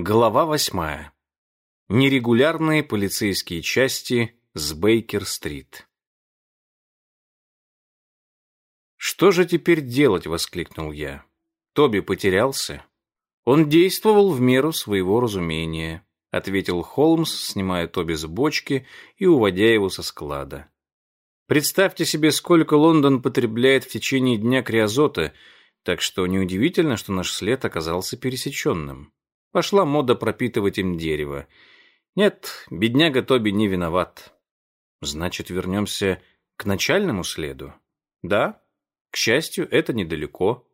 Глава восьмая. Нерегулярные полицейские части с Бейкер-стрит. «Что же теперь делать?» — воскликнул я. Тоби потерялся. Он действовал в меру своего разумения, — ответил Холмс, снимая Тоби с бочки и уводя его со склада. Представьте себе, сколько Лондон потребляет в течение дня криозота, так что неудивительно, что наш след оказался пересеченным. Пошла мода пропитывать им дерево. Нет, бедняга Тоби не виноват. Значит, вернемся к начальному следу? Да, к счастью, это недалеко.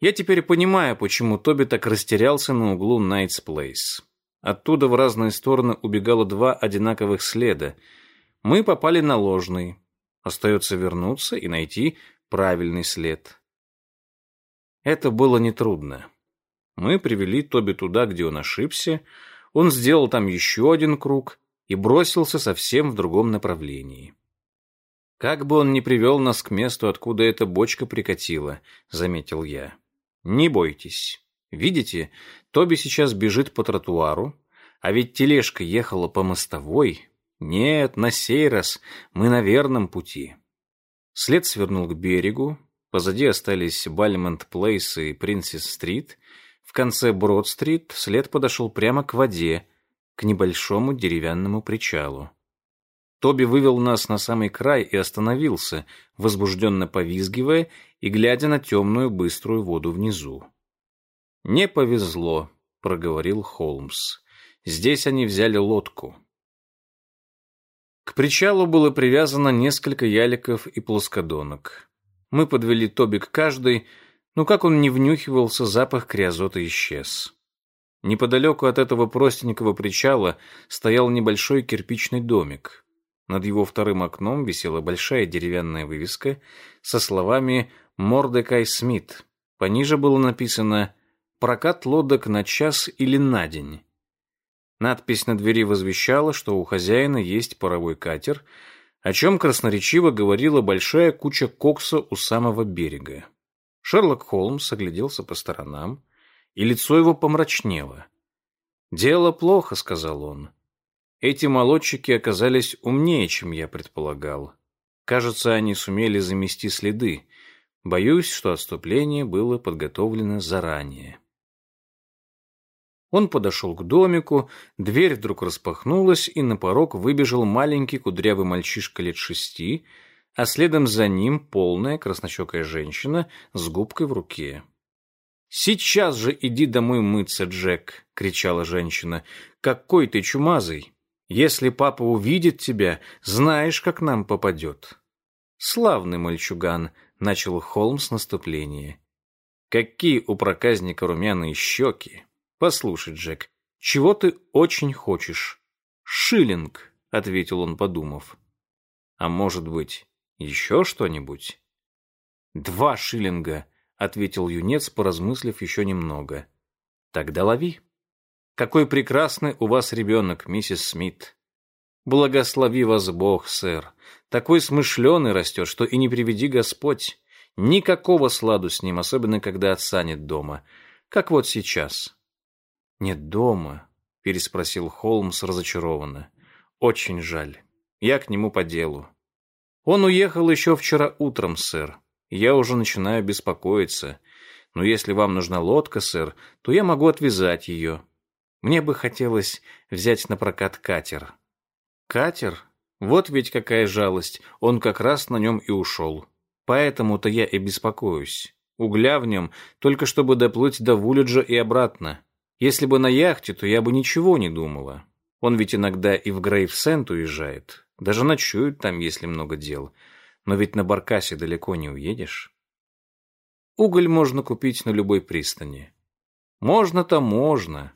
Я теперь понимаю, почему Тоби так растерялся на углу Найтс Плейс. Оттуда в разные стороны убегало два одинаковых следа. Мы попали на ложный. Остается вернуться и найти правильный след. Это было нетрудно. Мы привели Тоби туда, где он ошибся. Он сделал там еще один круг и бросился совсем в другом направлении. «Как бы он ни привел нас к месту, откуда эта бочка прикатила», — заметил я. «Не бойтесь. Видите, Тоби сейчас бежит по тротуару, а ведь тележка ехала по мостовой. Нет, на сей раз мы на верном пути». След свернул к берегу, позади остались Бальмонт-Плейс и Принцесс-Стрит, в конце Брод-стрит след подошел прямо к воде, к небольшому деревянному причалу. Тоби вывел нас на самый край и остановился, возбужденно повизгивая и глядя на темную быструю воду внизу. «Не повезло», — проговорил Холмс. «Здесь они взяли лодку». К причалу было привязано несколько яликов и плоскодонок. Мы подвели Тоби к каждой, но как он не внюхивался, запах криозота исчез. Неподалеку от этого простенького причала стоял небольшой кирпичный домик. Над его вторым окном висела большая деревянная вывеска со словами «Мордекай Смит». Пониже было написано «Прокат лодок на час или на день». Надпись на двери возвещала, что у хозяина есть паровой катер, о чем красноречиво говорила большая куча кокса у самого берега. Шерлок Холмс огляделся по сторонам, и лицо его помрачнело. «Дело плохо», — сказал он. «Эти молодчики оказались умнее, чем я предполагал. Кажется, они сумели замести следы. Боюсь, что отступление было подготовлено заранее». Он подошел к домику, дверь вдруг распахнулась, и на порог выбежал маленький кудрявый мальчишка лет шести, а следом за ним полная краснощекая женщина с губкой в руке. «Сейчас же иди домой мыться, Джек!» — кричала женщина. «Какой ты чумазый! Если папа увидит тебя, знаешь, как нам попадет!» «Славный мальчуган!» — начал Холмс наступление. «Какие у проказника румяные щеки! Послушай, Джек, чего ты очень хочешь?» «Шиллинг!» — ответил он, подумав. «А может быть, еще что-нибудь? Два шиллинга, ответил юнец, поразмыслив еще немного. Тогда лови. Какой прекрасный у вас ребенок, миссис Смит. Благослови вас Бог, сэр. Такой смышленый растет, что и не приведи Господь. Никакого сладу с ним, особенно когда отца нет дома. Как вот сейчас. Нет дома, переспросил Холмс разочарованно. Очень жаль. Я к нему по делу. Он уехал еще вчера утром, сэр. Я уже начинаю беспокоиться. Но если вам нужна лодка, сэр, то я могу отвязать ее. Мне бы хотелось взять на прокат катер. Катер? Вот ведь какая жалость. Он как раз на нем и ушел. Поэтому-то я и беспокоюсь. Угля в нем, только чтобы доплыть до Вулиджа и обратно. Если бы на яхте, то я бы ничего не думала. Он ведь иногда и в Грейвсенд уезжает. Даже ночуют там, если много дел. Но ведь на баркасе далеко не уедешь. Уголь можно купить на любой пристани. Можно-то можно.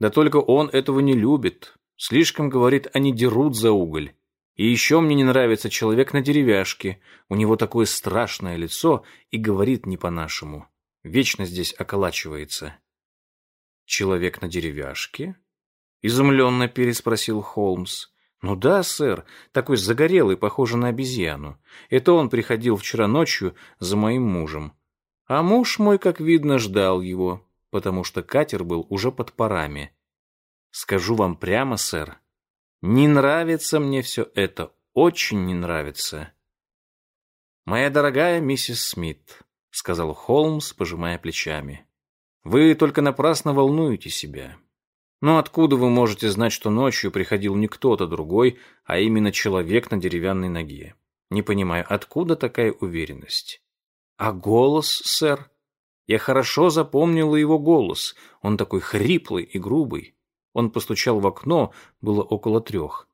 Да только он этого не любит. Слишком, говорит, они дерут за уголь. И еще мне не нравится человек на деревяшке. У него такое страшное лицо и говорит не по-нашему. Вечно здесь околачивается. Человек на деревяшке? Изумленно переспросил Холмс. «Ну да, сэр, такой загорелый, похожий на обезьяну. Это он приходил вчера ночью за моим мужем. А муж мой, как видно, ждал его. потому что катер был уже под парами. Скажу вам прямо, сэр, не нравится мне все это, очень не нравится. «Моя дорогая миссис Смит», — сказал Холмс, пожимая плечами, — «вы только напрасно волнуете себя. Но откуда вы можете знать, что ночью приходил не кто-то другой, а именно человек на деревянной ноге? Не понимаю, откуда такая уверенность? А голос, сэр? Я хорошо запомнила его голос. Он такой хриплый и грубый. Он постучал в окно, было около трех.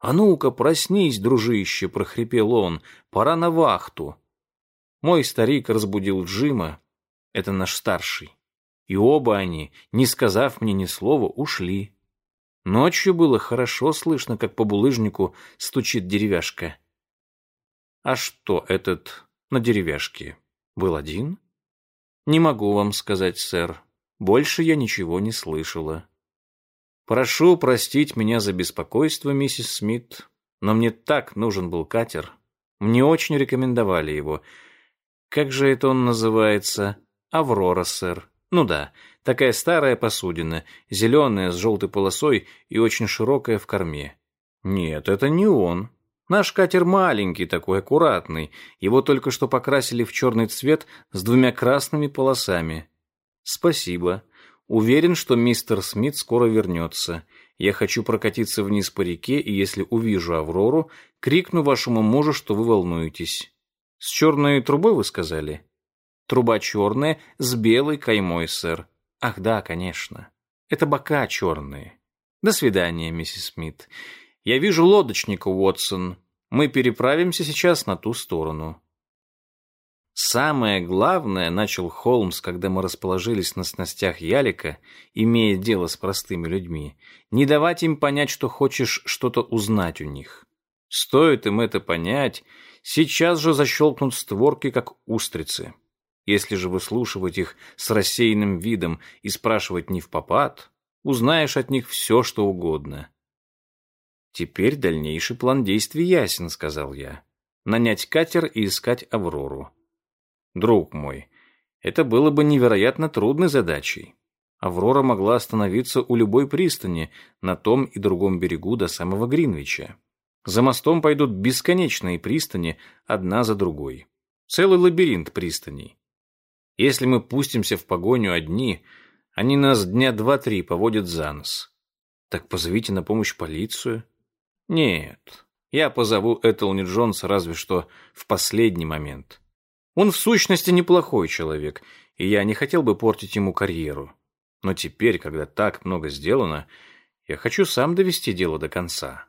«А ну-ка, проснись, дружище!» — прохрипел он. «Пора на вахту!» Мой старик разбудил Джима, это наш старший. И оба они, не сказав мне ни слова, ушли. Ночью было хорошо слышно, как по булыжнику стучит деревяшка. А что этот на деревяшке? Был один? Не могу вам сказать, сэр. Больше я ничего не слышала. Прошу простить меня за беспокойство, миссис Смит, но мне так нужен был катер. Мне очень рекомендовали его. Как же это он называется? Аврора, сэр. Ну да, такая старая посудина, зеленая, с желтой полосой и очень широкая в корме. Нет, это не он. Наш катер маленький такой, аккуратный. Его только что покрасили в черный цвет с двумя красными полосами. Спасибо. Уверен, что мистер Смит скоро вернется. Я хочу прокатиться вниз по реке, и если увижу Аврору, крикну вашему мужу, что вы волнуетесь. С черной трубой вы сказали? Труба черная, с белой каймой, сэр. Ах да, конечно. Это бока черные. До свидания, миссис Смит. Я вижу лодочника, Уотсон. Мы переправимся сейчас на ту сторону. Самое главное, начал Холмс, когда мы расположились на снастях ялика, имея дело с простыми людьми, не давать им понять, что хочешь что-то узнать у них. Стоит им это понять, сейчас же защелкнут створки, как устрицы. Если же выслушивать их с рассеянным видом и спрашивать не в попад, узнаешь от них все, что угодно. Теперь дальнейший план действий ясен, сказал я. Нанять катер и искать Аврору. Друг мой, это было бы невероятно трудной задачей. Аврора могла остановиться у любой пристани на том и другом берегу до самого Гринвича. За мостом пойдут бесконечные пристани, одна за другой. Целый лабиринт пристаней. Если мы пустимся в погоню одни, они нас дня два-три поводят за нос. Так позовите на помощь полицию. Нет, я позову Этелни Джонса разве что в последний момент. Он в сущности неплохой человек, и я не хотел бы портить ему карьеру. Но теперь, когда так много сделано, я хочу сам довести дело до конца.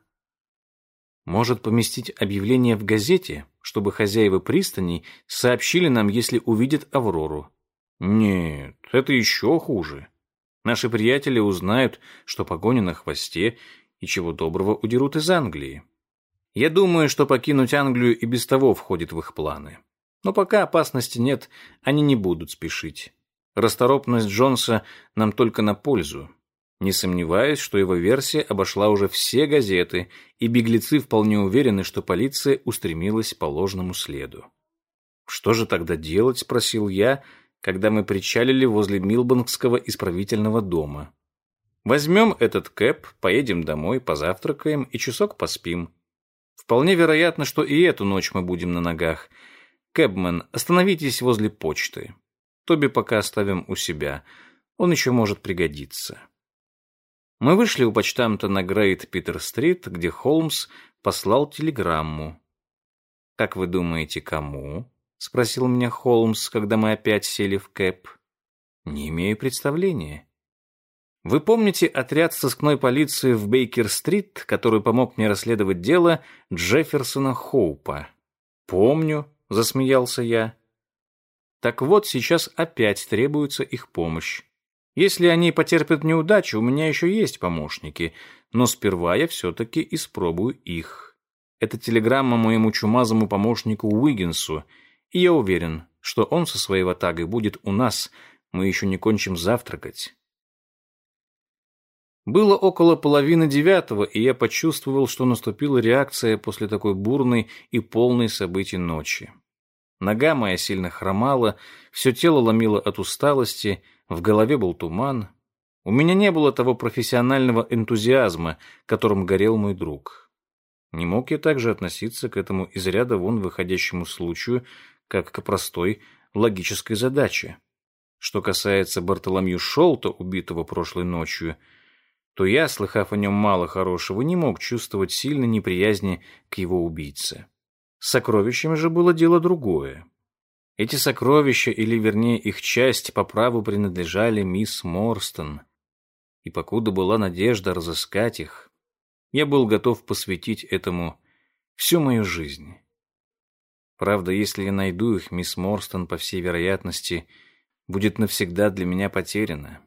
Может поместить объявление в газете, чтобы хозяева пристани сообщили нам, если увидят Аврору. Нет, это еще хуже. Наши приятели узнают, что погоня на хвосте, и чего доброго удерут из Англии. Я думаю, что покинуть Англию и без того входит в их планы. Но пока опасности нет, они не будут спешить. Расторопность Джонса нам только на пользу. Не сомневаюсь, что его версия обошла уже все газеты, и беглецы вполне уверены, что полиция устремилась по ложному следу. «Что же тогда делать?» — спросил я, когда мы причалили возле Милбангского исправительного дома. «Возьмем этот кэп, поедем домой, позавтракаем и часок поспим. Вполне вероятно, что и эту ночь мы будем на ногах — Кэбмен, остановитесь возле почты. Тоби пока оставим у себя. Он еще может пригодиться. Мы вышли у почтамта на Грейт Питер-стрит, где Холмс послал телеграмму. «Как вы думаете, кому?» — спросил меня Холмс, когда мы опять сели в кэп. «Не имею представления». «Вы помните отряд сыскной полиции в Бейкер-стрит, который помог мне расследовать дело Джефферсона Хоупа?» «Помню», — засмеялся я. Так вот, сейчас опять требуется их помощь. Если они потерпят неудачу, у меня еще есть помощники, но сперва я все-таки испробую их. Это телеграмма моему чумазому помощнику Уиггинсу, и я уверен, что он со своей ватагой будет у нас, мы еще не кончим завтракать. Было около половины девятого, и я почувствовал, что наступила реакция после такой бурной и полной событий ночи. Нога моя сильно хромала, все тело ломило от усталости, в голове был туман. У меня не было того профессионального энтузиазма, которым горел мой друг. Не мог я также относиться к этому из ряда вон выходящему случаю, как к простой логической задаче. Что касается Бартоломью Шолта, убитого прошлой ночью, то я, слыхав о нем мало хорошего, не мог чувствовать сильной неприязни к его убийце. С сокровищами же было дело другое. Эти сокровища, или вернее их часть, по праву принадлежали мисс Морстон. И покуда была надежда разыскать их, я был готов посвятить этому всю мою жизнь. Правда, если я найду их, мисс Морстон, по всей вероятности, будет навсегда для меня потеряна.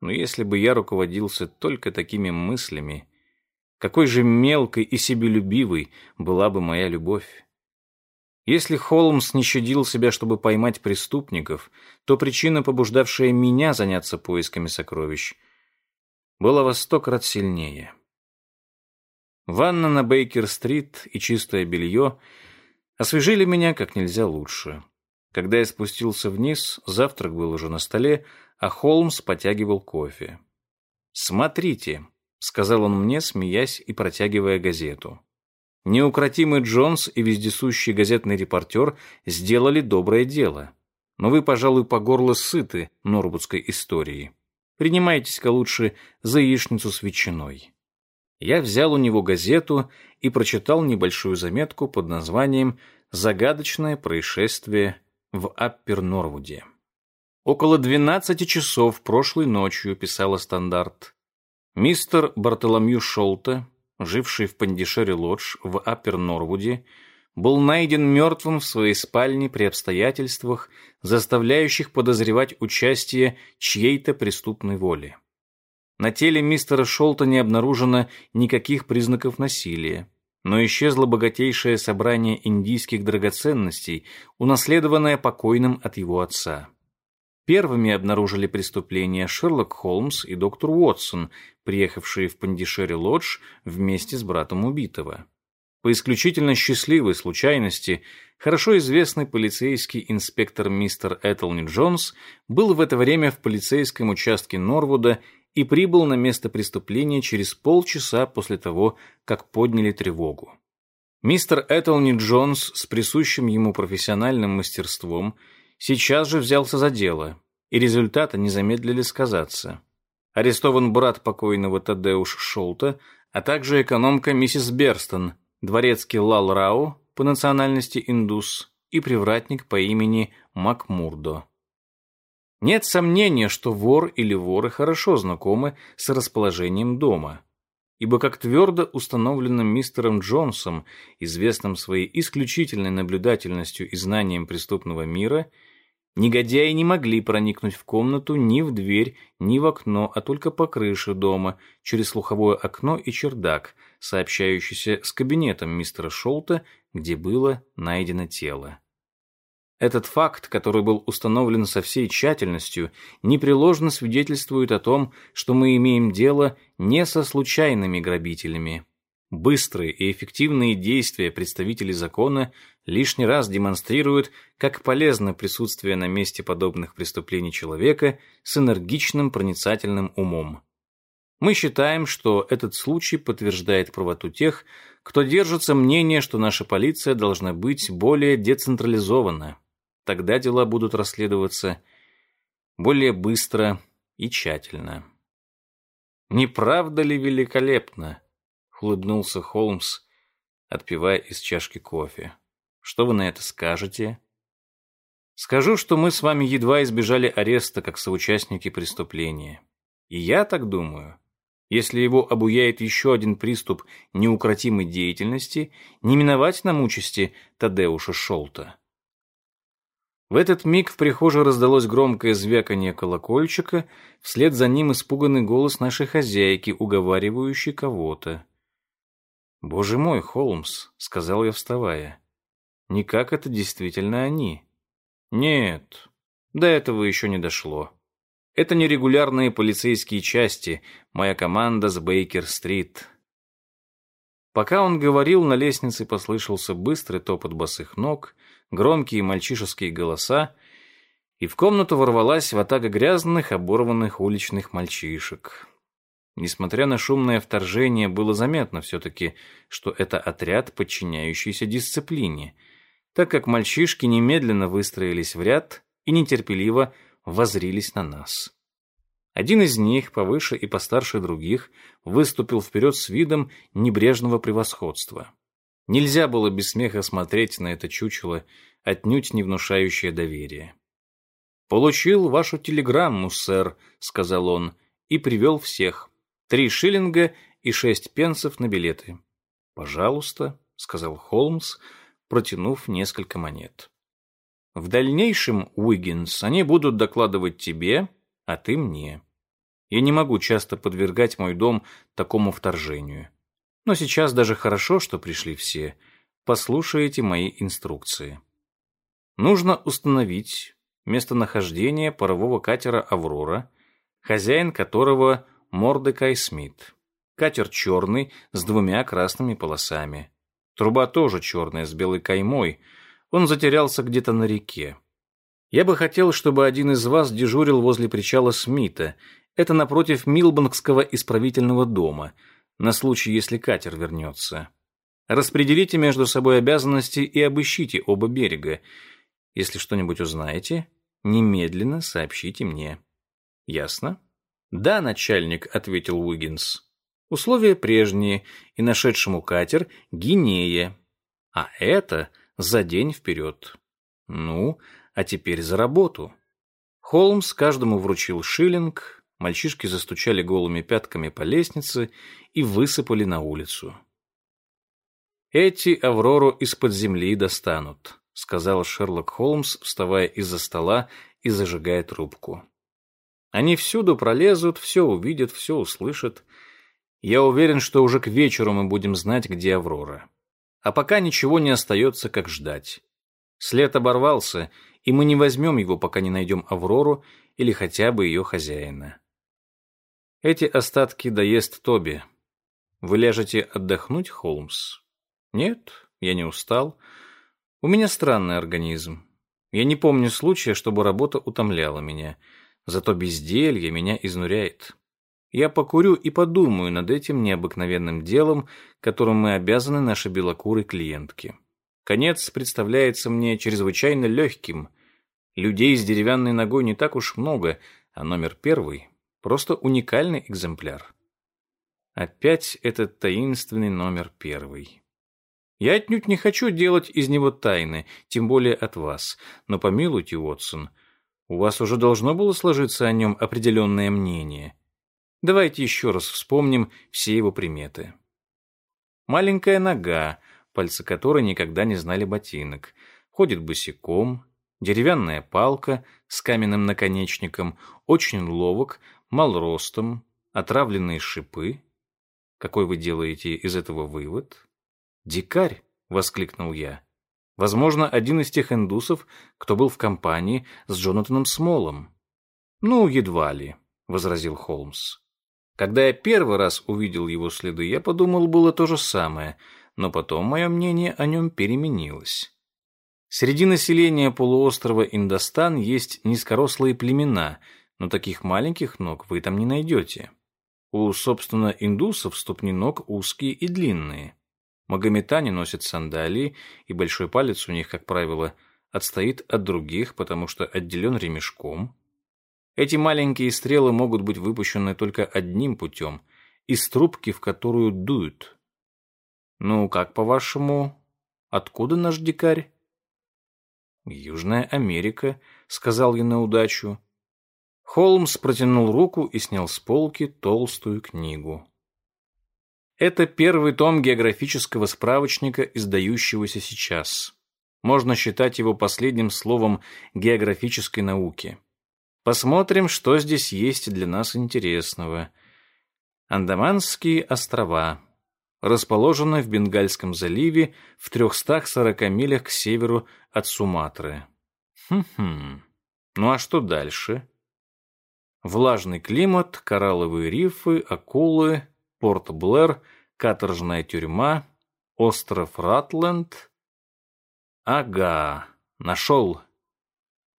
Но если бы я руководился только такими мыслями, какой же мелкой и себелюбивой была бы моя любовь? Если Холмс не щадил себя, чтобы поймать преступников, то причина, побуждавшая меня заняться поисками сокровищ, была во сто крат сильнее. Ванна на Бейкер-стрит и чистое белье освежили меня как нельзя лучше. Когда я спустился вниз, завтрак был уже на столе, а Холмс потягивал кофе. «Смотрите», — сказал он мне, смеясь и протягивая газету. Неукротимый Джонс и вездесущий газетный репортер сделали доброе дело. Но вы, пожалуй, по горло сыты норбудской историей. Принимайтесь-ка лучше за яичницу с ветчиной. Я взял у него газету и прочитал небольшую заметку под названием «Загадочное происшествие в Аппер-Норвуде». Около 12 часов прошлой ночью, писала стандарт, мистер Бартоломью Шолта живший в Пандишере-Лодж в Аппер-Норвуде, был найден мертвым в своей спальне при обстоятельствах, заставляющих подозревать участие чьей-то преступной воли. На теле мистера Шолта не обнаружено никаких признаков насилия, но исчезло богатейшее собрание индийских драгоценностей, унаследованное покойным от его отца. Первыми обнаружили преступление Шерлок Холмс и доктор Уотсон, приехавшие в Пандишери-Лодж вместе с братом убитого. По исключительно счастливой случайности, хорошо известный полицейский инспектор мистер Этелни Джонс был в это время в полицейском участке Норвуда и прибыл на место преступления через полчаса после того, как подняли тревогу. Мистер Этелни Джонс с присущим ему профессиональным мастерством – сейчас же взялся за дело, и результаты не замедлили сказаться. Арестован брат покойного Тадеуш Шолта, а также экономка миссис Берстон, дворецкий Лал Рау, по национальности индус, и привратник по имени Макмурдо. Нет сомнения, что вор или воры хорошо знакомы с расположением дома, ибо, как твердо установлено мистером Джонсом, известным своей исключительной наблюдательностью и знанием преступного мира, Негодяи не могли проникнуть в комнату ни в дверь, ни в окно, а только по крыше дома, через слуховое окно и чердак, сообщающийся с кабинетом мистера Шолта, где было найдено тело. Этот факт, который был установлен со всей тщательностью, непреложно свидетельствует о том, что мы имеем дело не со случайными грабителями. Быстрые и эффективные действия представителей закона лишний раз демонстрируют, как полезно присутствие на месте подобных преступлений человека с энергичным проницательным умом. Мы считаем, что этот случай подтверждает правоту тех, кто держится мнения, что наша полиция должна быть более децентрализована. Тогда дела будут расследоваться более быстро и тщательно. Не правда ли великолепно? улыбнулся Холмс, отпивая из чашки кофе. Что вы на это скажете? Скажу, что мы с вами едва избежали ареста как соучастники преступления. И я так думаю. Если его обуяет еще один приступ неукротимой деятельности, не миновать нам участи Тадеуша Шолта. В этот миг в прихожей раздалось громкое звяканье колокольчика, вслед за ним испуганный голос нашей хозяйки, уговаривающий кого-то. «Боже мой, Холмс», — сказал я, вставая. «Никак это действительно они». «Нет, до этого еще не дошло. Это нерегулярные полицейские части, моя команда с Бейкер-стрит». Пока он говорил, на лестнице послышался быстрый топот босых ног, громкие мальчишеские голоса, и в комнату ворвалась ватага грязных, оборванных уличных мальчишек. Несмотря на шумное вторжение, было заметно все-таки, что это отряд, подчиняющийся дисциплине, так как мальчишки немедленно выстроились в ряд и нетерпеливо возрились на нас. Один из них, повыше и постарше других, выступил вперед с видом небрежного превосходства. Нельзя было без смеха смотреть на это чучело, отнюдь не внушающее доверие. «Получил вашу телеграмму, сэр», — сказал он, и привел всех. Три шиллинга и шесть пенсов на билеты. «Пожалуйста», — сказал Холмс, протянув несколько монет. «В дальнейшем, Уиггинс, они будут докладывать тебе, а ты мне. Я не могу часто подвергать мой дом такому вторжению. Но сейчас даже хорошо, что пришли все. Послушайте мои инструкции. Нужно установить местонахождение парового катера «Аврора», хозяин которого Мордекай Смит. Катер черный, с двумя красными полосами. Труба тоже черная, с белой каймой. Он затерялся где-то на реке. Я бы хотел, чтобы один из вас дежурил возле причала Смита. Это напротив Милбангского исправительного дома, на случай, если катер вернется. Распределите между собой обязанности и обыщите оба берега. Если что-нибудь узнаете, Немедленно сообщите мне. Ясно? Да, начальник, ответил Уиггинс. Условия прежние, и нашедшему катер Гинея. А это за день вперед. Ну, а теперь за работу. Холмс каждому вручил шиллинг, мальчишки застучали голыми пятками по лестнице и высыпали на улицу. Эти Аврору из-под земли достанут сказал Шерлок Холмс, вставая из-за стола и зажигая трубку. Они всюду пролезут, все увидят, все услышат. Я уверен, что уже к вечеру мы будем знать, где Аврора. А пока ничего не остается, как ждать. След оборвался, и мы не возьмем его, пока не найдем Аврору или хотя бы ее хозяина. Эти остатки доест Тоби. Вы ляжете отдохнуть, Холмс? Нет, я не устал. У меня странный организм. Я не помню случая, чтобы работа утомляла меня. Зато безделье меня изнуряет. Я покурю и подумаю над этим необыкновенным делом, которым мы обязаны нашей белокурой клиентке. Конец представляется мне чрезвычайно легким. Людей с деревянной ногой не так уж много, а номер первый — просто уникальный экземпляр. Опять этот таинственный номер первый. Я отнюдь не хочу делать из него тайны, тем более от вас. Но помилуйте, Уотсон, у вас уже должно было сложиться о нем определенное мнение. Давайте еще раз вспомним все его приметы. Маленькая нога, пальцы которой никогда не знали ботинок, ходит босиком, деревянная палка с каменным наконечником, очень ловок, мал ростом, отравленные шипы. Какой вы делаете из этого вывод? «Дикарь!» — воскликнул я. «Возможно, один из тех индусов, кто был в компании с Джонатаном Смолом». «Ну, едва ли», — возразил Холмс. «Когда я первый раз увидел его следы, я подумал, было то же самое, но потом мое мнение о нем переменилось». Среди населения полуострова Индостан есть низкорослые племена, но таких маленьких ног вы там не найдете. У, собственно, индусов ступни ног узкие и длинные. Магометане носят сандалии, и большой палец у них, как правило, отстоит от других, потому что отделен ремешком. Эти маленькие стрелы могут быть выпущены только одним путем — из трубки, в которую дуют. Ну, как по-вашему, откуда наш дикарь? Южная Америка, сказал я на удачу. Холмс протянул руку и снял с полки толстую книгу. Это первый том географического справочника, издающегося сейчас. Можно считать его последним словом географической науки. Посмотрим, что здесь есть для нас интересного. Андаманские острова. Расположены в Бенгальском заливе в 340 милях к северу от Суматры. Хм-хм. Ну а что дальше? Влажный климат, коралловые рифы, акулы, Порт-Блэр, каторжная тюрьма, остров Ратленд. Ага, нашел.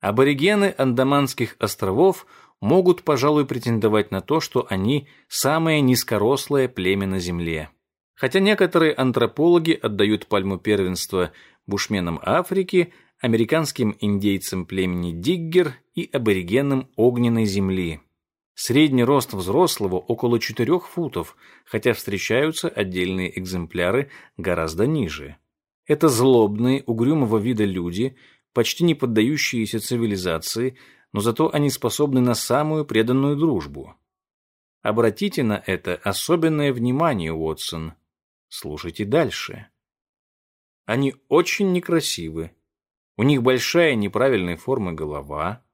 Аборигены Андаманских островов могут, пожалуй, претендовать на то, что они самое низкорослое племя на Земле. Хотя некоторые антропологи отдают пальму первенства бушменам Африки, американским индейцам племени Диггер и аборигенам огненной земли. Средний рост взрослого около 4 футов, хотя встречаются отдельные экземпляры гораздо ниже. Это злобные, угрюмого вида люди, почти не поддающиеся цивилизации, но зато они способны на самую преданную дружбу. Обратите на это особенное внимание, Уотсон. Слушайте дальше. Они очень некрасивы. У них большая неправильной формы голова,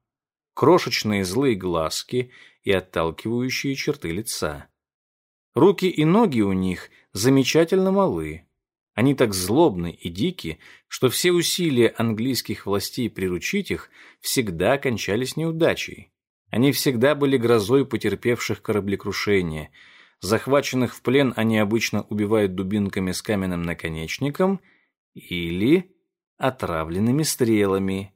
крошечные злые глазки и отталкивающие черты лица. Руки и ноги у них замечательно малы. Они так злобны и дики, что все усилия английских властей приручить их всегда кончались неудачей. Они всегда были грозой потерпевших кораблекрушение – Захваченных в плен они обычно убивают дубинками с каменным наконечником или отравленными стрелами.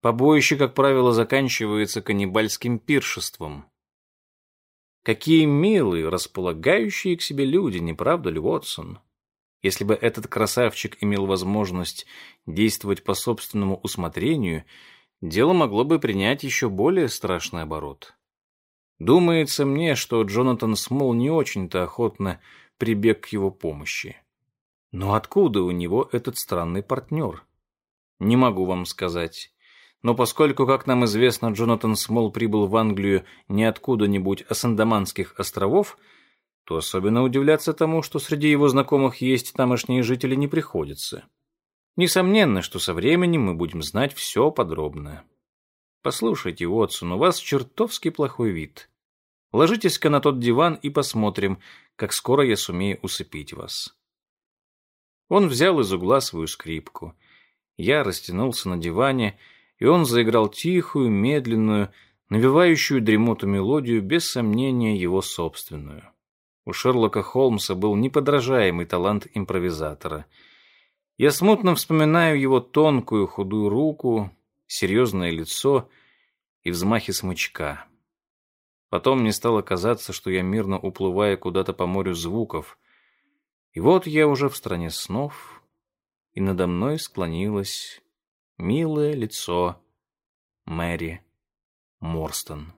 Побоище, как правило, заканчивается каннибальским пиршеством. Какие милые, располагающие к себе люди, не правда ли, Уотсон? Если бы этот красавчик имел возможность действовать по собственному усмотрению, дело могло бы принять еще более страшный оборот. Думается мне, что Джонатан Смол не очень-то охотно прибег к его помощи. Но откуда у него этот странный партнер? Не могу вам сказать. Но поскольку, как нам известно, Джонатан Смол прибыл в Англию не откуда-нибудь, а с Андаманских островов, то особенно удивляться тому, что среди его знакомых есть тамошние жители, не приходится. Несомненно, что со временем мы будем знать все подробно. Послушайте, Уотсон, у вас чертовски плохой вид. Ложитесь-ка на тот диван и посмотрим, как скоро я сумею усыпить вас. Он взял из угла свою скрипку. Я растянулся на диване, и он заиграл тихую, медленную, навевающую дремоту мелодию, без сомнения его собственную. У Шерлока Холмса был неподражаемый талант импровизатора. Я смутно вспоминаю его тонкую худую руку, серьезное лицо и взмахи смычка. Потом мне стало казаться, что я мирно уплываю куда-то по морю звуков. И вот я уже в стране снов, и надо мной склонилось милое лицо Мэри Морстон.